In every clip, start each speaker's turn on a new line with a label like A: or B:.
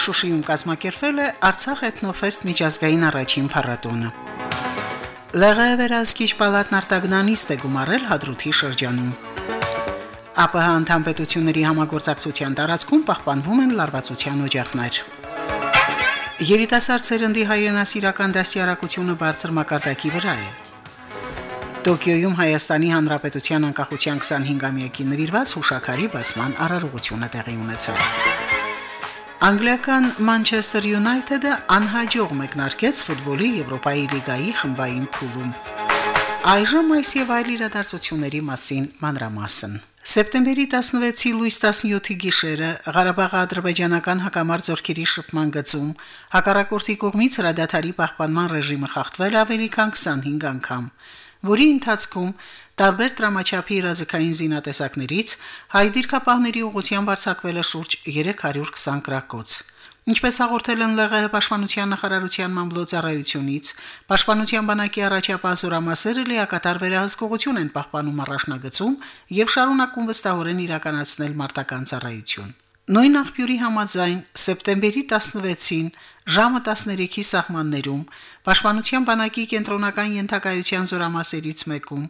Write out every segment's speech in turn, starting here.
A: Շուշիում կազմակերպվել է Արցախ էթնոֆեստ միջազգային առաջին փառատոնը։ ԼՂ վերահսկիչ պալատն արտագնանիստ է գումարել Հադրութի շրջանում։ ԱՊՀ անդամ պետությունների համագործակցության տարածքում պահպանվում են լարվածության օջախներ։ Երիտասարդ սերնդի հայրենասիրական դասյարակությունը բարձր մակարդակի վրա է։ Տոկիոյում Հայաստանի Հանրապետության անկախության 25-ամյակի նվիրված հուշակարի բացման արարողությունը տեղի ունեցավ։ Անգլիական Manchester United-ը անհաջող մեկնարկեց ֆուտբոլի Եվրոպայի լիգայի խմբային փուլում։ Այժմ այս եւ այլ իրադարձությունների մասին մանրամասն։ Սեպտեմբերի 16-ի լույս 17-ի գիշերը Ղարաբաղի ադրբեջանական հակամարտ զորքերի շփման գծում հակառակորդի կողմից հրադադարի պահպանման ռեժիմը խախտվել ավելի քան 25 անգամ, որի ընթացքում տարբեր դրամաչափի իրազեկային զինատեսակներից հայ դիրքապահների ուղղությամբ արձակվել է շուրջ 320 գրակոց։ Ինչպես հաղորդել են ԼՂՀ պաշտպանության նախարարության մամլոյցարայությունից, պաշտպանության բանակի առաջապահ զորամասերը լիակատար վերահսկողություն են պահպանում առաջնագծում եւ շարունակում վստահորեն իրականացնել մարտական ծառայություն։ Նույն աղբյուրի համաձայն սեպտեմբերի 16-ին ժամը 13-ի սահմաններում Պաշտպանության բանակի կենտրոնական ենթակայության զորամասերից մեկում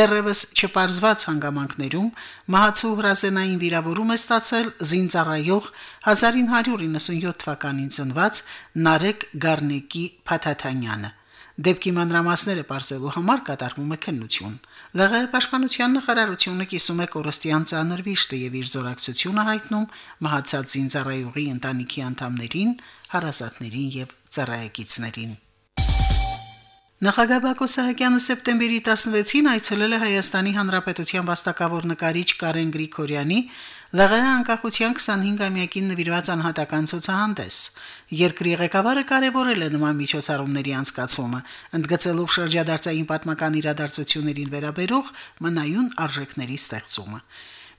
A: դեռևս չպարզված հանգամանքներում մահացու հրազենային վիրավորում է ստացել զինծառայող 1997 թվականին ծնված Նարեկ Գառնեկի Փաթաթանյանը Դեպքի մանրամասները բարձելու համար կատարվում է քննություն։ ԼՂՀ պաշտպանության նախարարությունը կիսում է կորստյան ցաներ վիշտը եւ իր զորակցությունը հայտնում մահացած զինծառայողի ընտանիքի անդամներին, հարազատներին եւ ծառայեկիցներին։ Նախագահ Բակո Սահակյանը սեպտեմբերի 16-ին այցելել է Հայաստանի Հանրապետության վաստակավոր նկարիչ Կարեն Գրիգորյանի ԼՂՀ անկախության 25-ամյակին նվիրված անհատական ցուցահանդես։ Երկրի ղեկավարը կարևորել է նման միջոցառումների անցկացումը, ընդգծելով շրջադարձային պատմական իրադարձություններին վերաբերող մնայուն արժեքների ստեղծումը։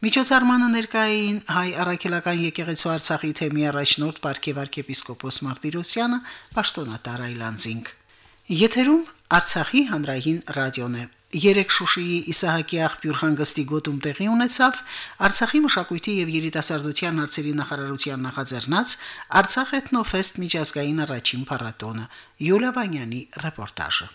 A: Միջոցառմանը ներկային հայ առաքելական եկեղեցու Արցախի թեմի առաջնորդ Պարքև arczepiskopos Մարտիրոսյանը, պաշտոնատար Այլանդզինգ։ Եթերում Արցախի հանրային ռադիոն է։ Երեք Շուշիի Իսահակի աղբյուր հանգստի գոտում տեղի ունեցավ Արցախի մշակույթի եւ երիտասարդության հարցերի նախարարության նախաձեռնած Արցախ էթնոֆեստ միջազգային առաջին փառատոնը։ Յուլիա Վանյանի ռեպորտաժը։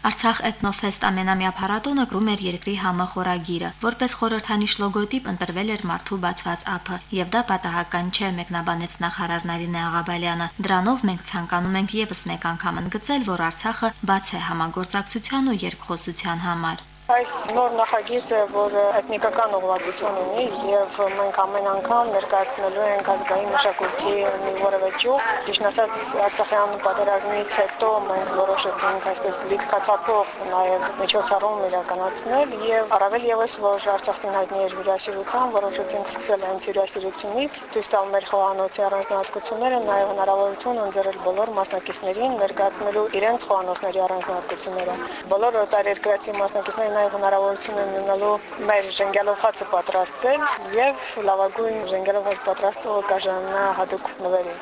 B: Արցախ էթնոֆեստ ամենամյա փառատոնը գրում էր երկրի համախորագիրը, որպես խորհրդանիշ լոգոտիպ ընտրվել էր մարդու բացված ափը, եւ դա պատահական չէ, մեկնաբանեց նախարար Նարինե Աղաբալյանը։ Դրանով մենք ցանկանում ենք եւս մեկ անգամ ընդգծել, որ Արցախը բաց է համագործակցության ու երկխոսության համար։
C: Այս նոր նախագիծը, որ էթնիկական ուղղվածություն ունի եւ մենք ամեն անգամ ներկայացնելու ենք ազգային մշակույթի մի որևէ ճյուղ, ճիշտ ասած Արցախյան պատերազմից հետո մենք որոշեցինք այսպես լիցքաթափող նաեւ միջոցառում իրականացնել եւ առավել եւս որ Արցախին հայտնի էր հյուրասիրության, որոշեցինք սկսել հենց հյուրասիրությունից, ցույց տալ մեր խոհանոցի առանձնահատկությունները, նաեւ հնարավորություն ընձեռել բոլոր մասնակիցներին ներկայացնելու իրենց խոհանոցների առանձնահատկությունները։ Բոլոր տարերկրացի մասնակիցները նաև հնարավորություն են ունենալու մեր ժենգյալով հացը պատրաստել եւ լավագույն ժենգյալով հաց պատրաստողը կաժանա հատուկ նվերին։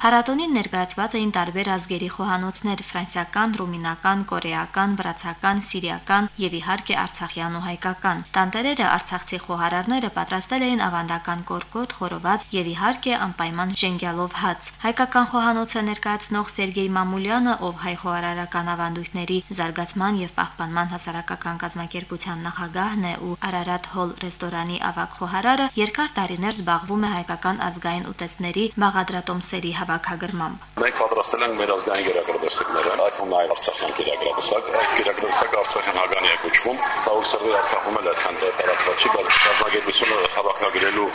B: Փառատոնին ներկայացված էին տարբեր ազգերի խոհանոցներ՝ ֆրանսիական, ռումինական, կորեական, վրացական, սիրիական եւ իհարկե արցախյան ու հայկական։ Տանտերերը արցախցի խոհարարները պատրաստել էին ավանդական կորկոտ, խորոված եւ իհարկե անպայման ժենգյալով հաց։ Հայկական խոհանոցը ներկայացնող Սերգեյ Մամուլյանը, ով հայ խոհարարական ավանդույթների զարգացման եւ պահպանման հասարակական կազմակերպության նախագահն է ու Արարատ Հոլ ռեստորանի ավակ խոհարարը, երկար տարիներ զբաղվում է հայկական ազգային ուտեստների մաղադրատոմսերի հավաքագրմամբ։
D: Մենք պատրաստել ենք մեր ազգային գերագրատեսակները, այդ թվում նաև Արցախյան գերագրատեսակ։ Այս գերագրատեսակը Արցախյան հագանի է կոչվում։ Ցավոք սրտի Արցախում էլ այդքան տարածված չի, բայց կազմակերպությունը հավաքագրելու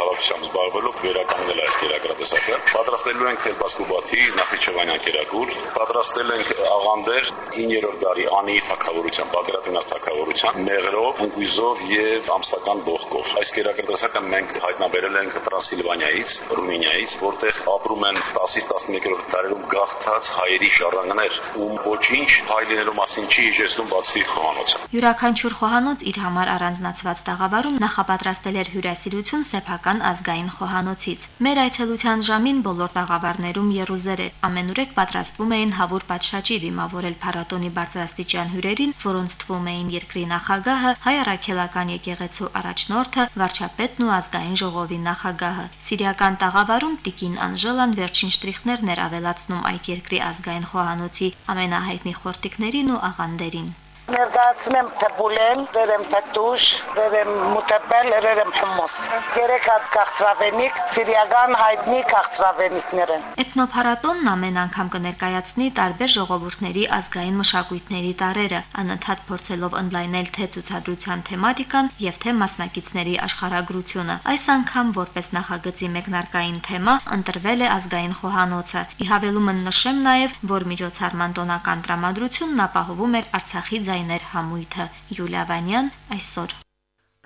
D: հավաքությամբ զբաղվելով վերականգնել այս գերագրատեսակը։ Պատրաստելու ենք Թելբասկուբաթի Նախիջևանյան գերագուր, պատրաստել ենք Աղանդեր 9-րդ դարի Անի թակավորության, Բագրատինար թակավորության, մեղրով, ընկույզով եւ ամսական բողկով։ Այս գերագրատեսակը մենք հայտնաբերել ենք Տրանսիլվանիայից, Ռումինիայից, որտեղ ապրում են 10-ից 11-րդ դարերում գաղթած հայերի շարաններ, ում ոչինչ հայ լինելու մասին չի հիշեցնում բացի խոհանոցը։
B: Յուրաքանչյուր խոհանոց իր համար առանձնացված տաղավարում նախապատրաստել էր հյուրասիրություն սեփական ազգային խոհանոցից։ Մեր այցելության ժամին բոլոր տաղավարներում Երուսեր էր։ Ամենուրեք պատրաստվում էին հավուր պատշաճի դիմավորել փառատոնի բարձրաստիճան հյուրերին, որոնց թվում էին երկրի նախագահը, հայ առաքելական եկեղեցու առաջնորդը, վարչապետն ու ազգային ժողովի նախագահը։ Սիրիական տաղավարում Տիկին Անժելան վերջին շտրիխներն էր ավելացնում այդ երկրի ազգային խոհանոցի ամենահայտնի խորտիկներին ու աղանդերին
E: ներկայացնում եմ թփուլեն, դերեմ թտուշ, դերեմ մուտեպել, դերեմ հումուս։ Երեք հատ քաղցրավենիք, սիրիական հայտնի քաղցրավենիքներ են։
B: Էթնոփառատոնն ամեն անգամ կներկայացնի տարբեր ժողովուրդների ազգային մշակույթների տարերը, անընդհատ փորձելով ընդլայնել թե ցուցադրության թեմատիկան եւ թե մասնակիցների աշխարհագրությունը։ Այս անգամ որպես նախագծի մեկնարկային թեմա ընտրվել է ազգային խոհանոցը։ Ի հավելումը նշեմ նաեւ, որ միջոցառման տոնական տրամադրությունն ապահովում էր Արցախի ձայ ձայներ համույթը Յուլիա Վանյան այսօր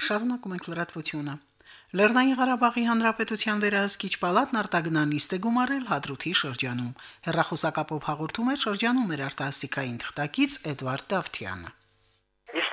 A: Շարունակում ենք լրատվությունը Լեռնային Ղարաբաղի Հանրապետության վերահսկիչ պալատն արտագնանիստ է գումարել Հադրութի շրջանում։ Հերրախոսակապով հաղորդում է շրջանում մեր արտասթիկային թղթակից Էդվարդ Դավթյանը։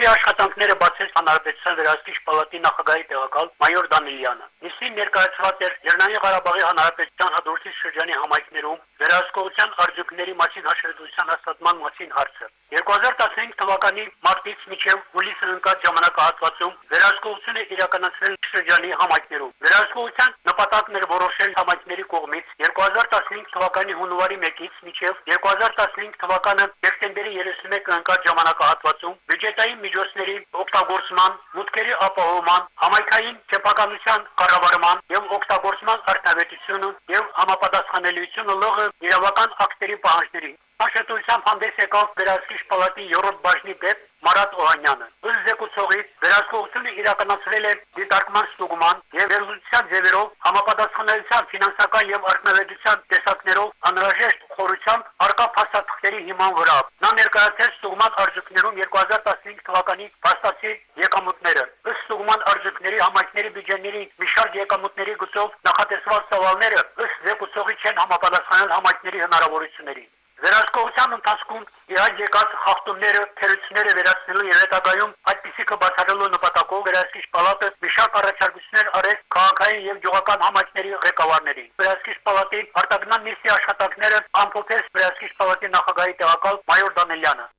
F: Նիստի աշխատանքները բացեց Հանրապետության վերահսկիչ պալատի նախագահի տեղակալ մայոր Դանիլյանը։ Նիստին ներկայացված էր Լեռնային Ղարաբաղի Հանրապետության հադրութի շրջանի համայնքներում վերահսկողության արդյունքների մասին հաշվետվության հաստատման մասին հարցը։ 2015 թվականի մարտից մինչև հուլիսը ընկած ժամանակահատվածում վերահսկողությունը իրականացրել շրջանի համայնքներում։ Վերահսկողության նպատակն էր որոշել համայնքների կողմից 2015 թվականի հունվարի 1-ից մինչև 2015 թվականը դեկտեմբերի 31-ը ընկած ժամանակահատվածում բյուջետային միջոցների օգտագործման, մուտքերի ապահովման, համայնքային չեփականության կառավարման եւ օգտագործման արդյունավետությունը եւ համապատասխանելիությունը լողը իրավական ակտերի պահանջներին Հաշտությունությամբ հանդես եկավ Վերահսկիչ պալատի 7-րդ բաժնի պետ Մարատ Օհանյանը։ Ըստ զեկուցողի վերահսկողությունը իրականացրել է դիտարկման ստուգման եւ վերլուծության ձևերով համապատասխանելիության ֆինանսական եւ արդյունավետության տեսակներով անհրաժեշտ խորությամբ արկա փաստաթղթերի հիման վրա։ Նա ներկայացրել ստուգման արժեքներում 2015 թվականի փաստացի եկամուտները։ Ըստ ստուգման արժեքների համայնքների բյուջեների մի շարք եկամուտների գծով նախատեսված սավալները ըստ զեկուցողի չեն համապատասխանել համայնքների հնարավորություններին։ Վերահսկողության ընթացքում իհայտ եկած խախտումները, թերությունները վերացնելու եւ հետագայում այդպիսի կբացառելու նպատակով վերահսկիչ պալատը միշտ առաջարկություններ արեց քաղաքային եւ գյուղական համայնքների ղեկավարներին։ Վերահսկիչ պալատի արտագնան նիստի աշխատանքները ամփոփեց վերահսկիչ պալատի նախագահի տեղակալ մայոր Դանելյանը։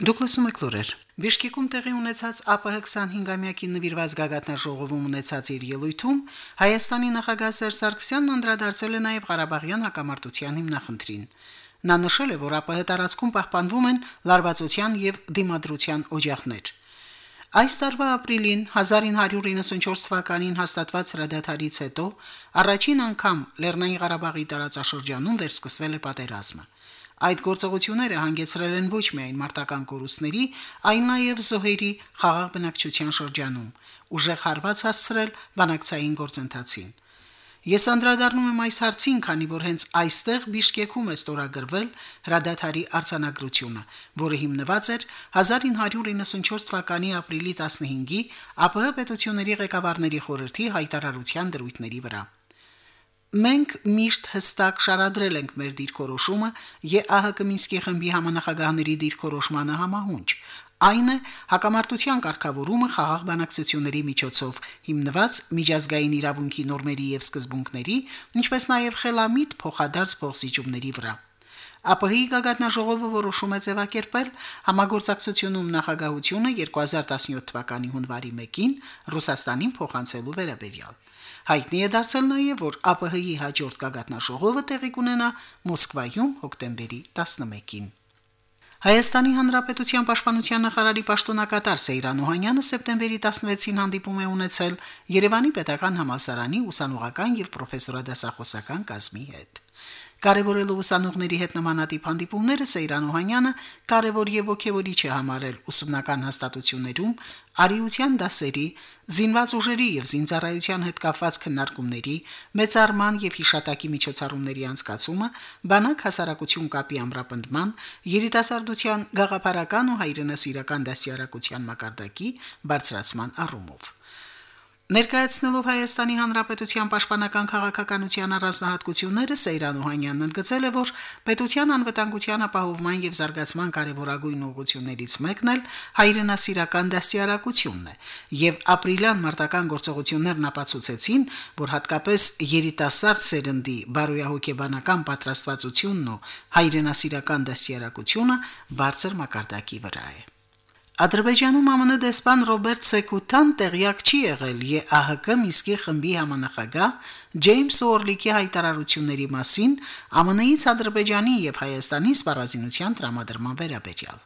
A: Դուք լսում եք լուրեր։ Բիշկեկում տեղի ունեցած ԱՊՀ 25-ամյակին նվիրված գագաթնաժողովում ունեցած իր ելույթում Հայաստանի նախագահ Սերժ Սարգսյանն անդրադարձել է նաև Ղարաբաղյան հակամարտության հիմնախնդրին։ Նա նշել է, որ ԱՊՀ տարածքում պահպանվում են լարվածության եւ դիմադրության օջախներ։ Այս տարվա ապրիլին 1994 թվականին հաստատված հրադադարից հետո առաջին անգամ Լեռնային Ղարաբաղի տարածաշրջանում վերսկսվել է պատերազմը։ Այդ գործողությունները հանգեցրել են ոչ միայն մարտական կորուստների, այլ նաև զոհերի խաղաղ բնակչության շրջանում, ուժեղ հարված հասցրել բանակցային գործընթացին։ Ես անդրադառնում եմ այս հարցին, քանի որ հենց այստեղ Բիշկեկում է ստորագրվել հրադադարի արձանագրությունը, որը հիմնված էր 1994 թվականի ապրիլի 15-ի ԱՊՀ պետությունների ղեկավարների խորհրդի հայտարարության դրույթների վրա։ Մենք միշտ հստակ շարադրել ենք մեր դիրքորոշումը ԵԱՀԿ Մինսկի խմբի համանախագահների դիրքորոշմանը համահունչ, Այն է հակամարտության կարգավորումը խաղաղ բանակցությունների միջոցով հիմնված միջազգային իրավունքի նորմերի եւ սկզբունքների, ինչպես նաեւ խելամիտ փոխադարձ փոխսիջումների վրա։ ԱՊՀ-ի գագաթնաժողովը որոշում է ձևակերպել համագործակցությունում նախագահությունը 2017 թվականի հունվարի 1-ին Ռուսաստանին փոխանցելու վերաբերյալ։ Հայտնի է դարձել նաև, որ ԱՊՀ-ի հաջորդ գագաթնաժողովը տեղի կունենա Մոսկվայում հոկտեմբերի 11-ին։ Հայաստանի Հանրապետության Պաշտպանության նախարարի պաշտոնակատար Սեյրան Օհանյանը սեպտեմբերի 16-ին հանդիպում է ունեցել Երևանի Պետական համալսարանի ուսանողական եւ պրոֆեսորադասախոսական կազմի հետ։ Կարևորելով ուսանողների հետ նմանատիպ հանդիպումները Սեյրան Օհանյանը կարևոր եւ ողջևորիչ է համարել ուսումնական հաստատություններում արիության դասերի, զինված ուժերի եւ զինծառայության հետ կապված քննարկումների, մեծարման եւ հիշատակի միջոցառումների անցկացումը, բանակ հասարակություն կապի ամրապնդման, երիտասարդության գաղափարական ու հայրենասիրական դասյարակության մակարդակի բարձրացման առումով։ Ներկայացնելով Հայաստանի Հանրապետության պաշտպանական քաղաքականության առանձնահատկությունները Սեյրան Օհանյանն ընդգծել է, որ պետության անվտանգության ապահովման եւ զարգացման կարևորագույն ուղղություններից մեկն էլ հայրենասիրական դաստիարակությունն է, եւ ապրիլյան մարտական գործողություններն ապացուցեցին, որ հատկապես երիտասարդ սերնդի բարոյահոգեբանական պատրաստվածությունն ու հայրենասիրական դաստիարակությունը բարձր մակարդակի վրա է։ Ադրբեջանում ԱՄՆ դեսպան Ռոբերտ Սեկուտան տեղյակ չի եղել ԵԱՀԿ Միսկի խմբի համանախագահ Ջեյմս Օրլիկի հայտարարությունների մասին ԱՄՆ-ից Ադրբեջանի եւ Հայաստանի սպառազինության տրամադրման վերաբերյալ։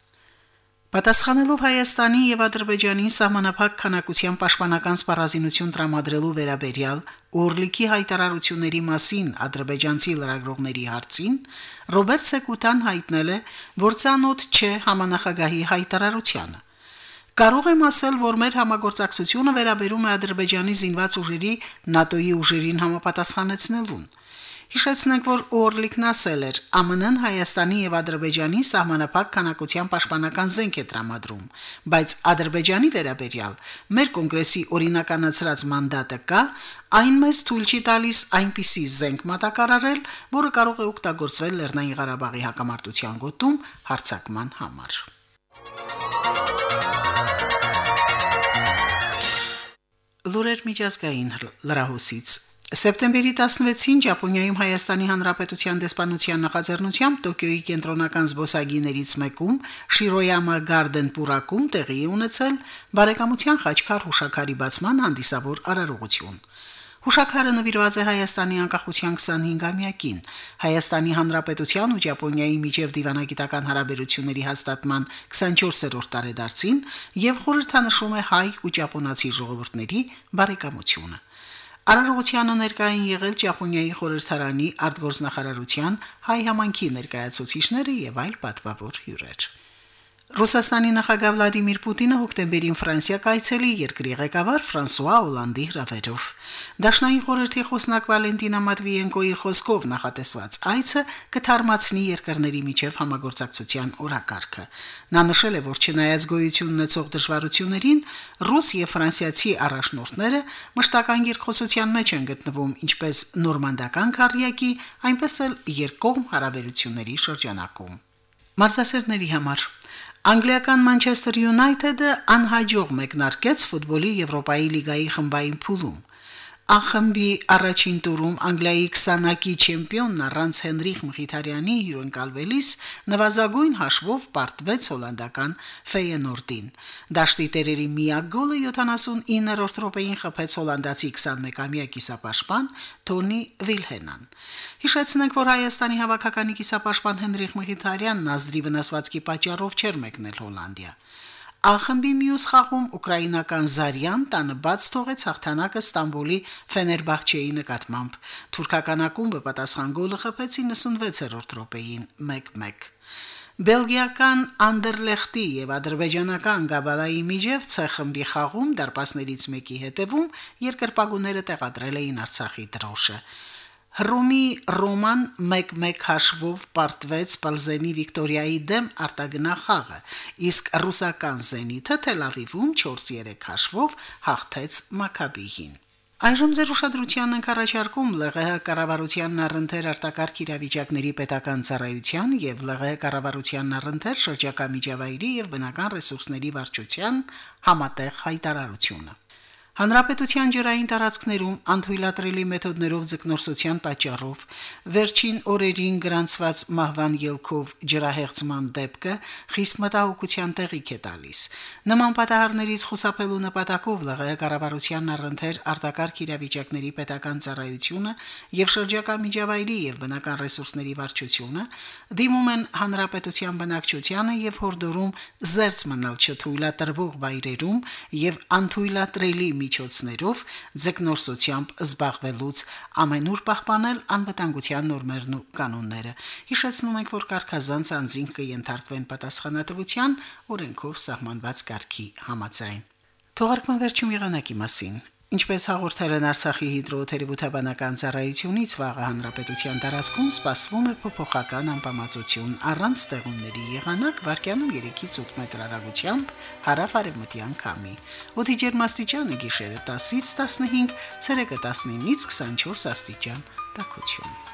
A: Պատասխանելով Հայաստանի եւ Ադրբեջանի սահմանափակ քանակության պաշտպանական սպառազինություն տրամադրելու վերաբերյալ Օրլիկի հայտարարությունների մասին ադրբեջանցի լրագրողների հարցին, Ռոբերտ Սեկուտան հայտնել է, որ ցանոթ չէ համանախագահի հայտարարությանը։ Կարող եմ ասել, որ մեր համագործակցությունը վերաբերում է Ադրբեջանի զինված ուժերի ՆԱՏՕ-ի ուժերին համապատասխանեցնելուն։ Հիշեցնենք, որ Օրլիկն ասել էր. ԱՄՆ-ն Հայաստանի եւ Ադրբեջանի սահմանապակ քանակության պաշտպանական զենք է տրամադրում, բայց Ադրբեջանի վերաբերյալ մեր կոնգրեսի օրինականացրած մանդատը կա, այն մեզ թույլ չի տալիս այնպիսի զենք մատակարարել, որը կարող է օգտագործվել Լեռնային Ղարաբաղի հակամարտության գոտում հարձակման համար։ Լուրեր միջազգային լրահոսից Սեպտեմբերի 16-ին Ճապոնիայում Հայաստանի Հանրապետության դեսպանության նախաձեռնությամբ Տոկիոյի կենտրոնական զբոսագիներից մեկում Շիրոյամա Garden պուրակում տեղի ունեցել բարեկամության խաչքար հուշակարի բացման հանդիսավոր արարողություն։ Հուշակարը նվիրված է Հայաստանի անկախության 25-ամյակին, Հայաստանի Հանրապետության ու Ճապոնիայի միջև դիվանագիտական հարաբերությունների հաստատման 24-րդ տարեդարձին եւ խորհրդանշում է հայ ու ճապոնացի ժողովուրդների բարեկամությունը։ Արարողությանը ներկային եղել Ճապոնիայի խորհրդարանի արտգործնախարարության հայ համանքի ներկայացուցիչները եւ այլ պատվավոր հյուրեր։ Ռուսաստանի նախագահ Վլադիմիր Պուտինը հոկտեմբերին Ֆրանսիա կայցելի երկրի ղեկավար Ֆրանսուଆ Օլանդի հրավերով։ Դաշնային խորհրդի խոսնակ Վալենտինա Մատվիենկոյի խոսքով նախատեսված այցը կթարմացնի երկրների միջև համագործակցության օրակարգը։ Նա նշել է, որ չնայած գոյություն ունեցող դժվարություններին, ռուս եւ ֆրանսիացի առաջնորդները մշտական երկխոսության մեջ են գտնվում ինչպես նորմանդական քարյակի, այնպես էլ երկկողմ հարաբերությունների շրջանակում։ Մարզասերների համար Անգլիական Մանչեսթեր Յունայթեդը անհաջող մեկնարկեց ֆուտբոլի Եվրոպայի լիգայի խմբային փուլում։ Ախմբի առաջին տուրում Անգլիայի 20-ակի չեմպիոնն առանց Հենրիխ Մխիթարյանի հյուրընկալվելիս նվազագույն հաշվով պարտվեց հոլանդական Ֆեյենորդին։ Դաշտի տերերի միակ գոլը 79-րդ րոպեին խփեց հոլանդացի 21-ամյա կիսապաշտպան Թոնի Վիլհենան։ Հիշեցնենք, որ Հայաստանի հավաքականի կիսապաշտպան Հենրիխ Մխիթարյանն ազդրի վնասվածքի պատճառով չէր մեկնել Հոլանդիա։ Ախմբի մյուս խաղում ուկրաինական Զարյան տանը բաց թողեց հաղթանակը Ստամբուլի Ֆեներբախչեի նկատմամբ։ Թուրքական ակումբը պատասխան գոլը խփեց 96-րդ րոպեին 1-1։ Բելգիական Անդերլեխտի եւ ադրբեջանական Գաբալայի միջև ցե խմբի խաղում դարպասներից մեկի հետևում երկրպագուները տեղադրել էին Արցախի դրոշը։ Հռոմի Ռոման 1-1 հաշվով պարտվեց Պալզենի Վիկտորիայի դեմ արտագնա խաղը, իսկ ռուսական Զենիթը Թել Ավիվում 4-3 հաշվով հաղթեց Մակաբիին։ Այժմ ձեր ուշադրությանն ենք առաջարկում ԼՂՀ կառավարությանն առընթեր արտակարգ իրավիճակների պետական ծառայության եւ ԼՂՀ կառավարությանն առընթեր շրջակա միջավայրի եւ բնական ռեսուրսների վարչության համատեղ հայտարարությունը։ Հանրապետության ջրային տարածքներում անթույլատրելի մեթոդներով ձկնորսության պատճառով վերջին օրերին գրանցված մահվան ելքով ջրահեղձման դեպքը խիստ մտահոգության տեղիք է տալիս։ Նման պատահարներից խուսափելու նպատակով ԼՂՀ կառավարությանն առընթեր արտակարգ իրավիճակների պետական ծառայությունը եւ շրջակա միջավայրի եւ բնական ռեսուրսների վարչությունը դիմում են հանրապետության բնակչությանը եւ հորդորում զերծ մնալ չթույլատրվող վայրերում եւ անթույլատրելի միջոցներով ձգնորսությամբ զբաղվելուց ամենուր պահպանել անվտանգության նորմերն ու կանոնները։ Հիշեցնում ենք, որ Կարքազանց անձին կընթարկվեն պատասխանատվության օրենքով սահմանված կարգի համաձայն։ Թողարկման վերջում եղանակի մասին։ Ինչպես հաղորդել են Արցախի հիդրոթերապևտաբանական ծառայությունից, վաղը հանրապետության տարածքում սպասվում է փոփոխական անբավարարություն առանց ստեղումների եղանակ վարկյանում 3-ից 8 մետր հեռագությամբ հարավ-արևմտյան քամի։ Օդի ջերմաստիճանը գիշերը 10-ից 15, ցերեկը 19-ից 24 աստիճան տաքություն։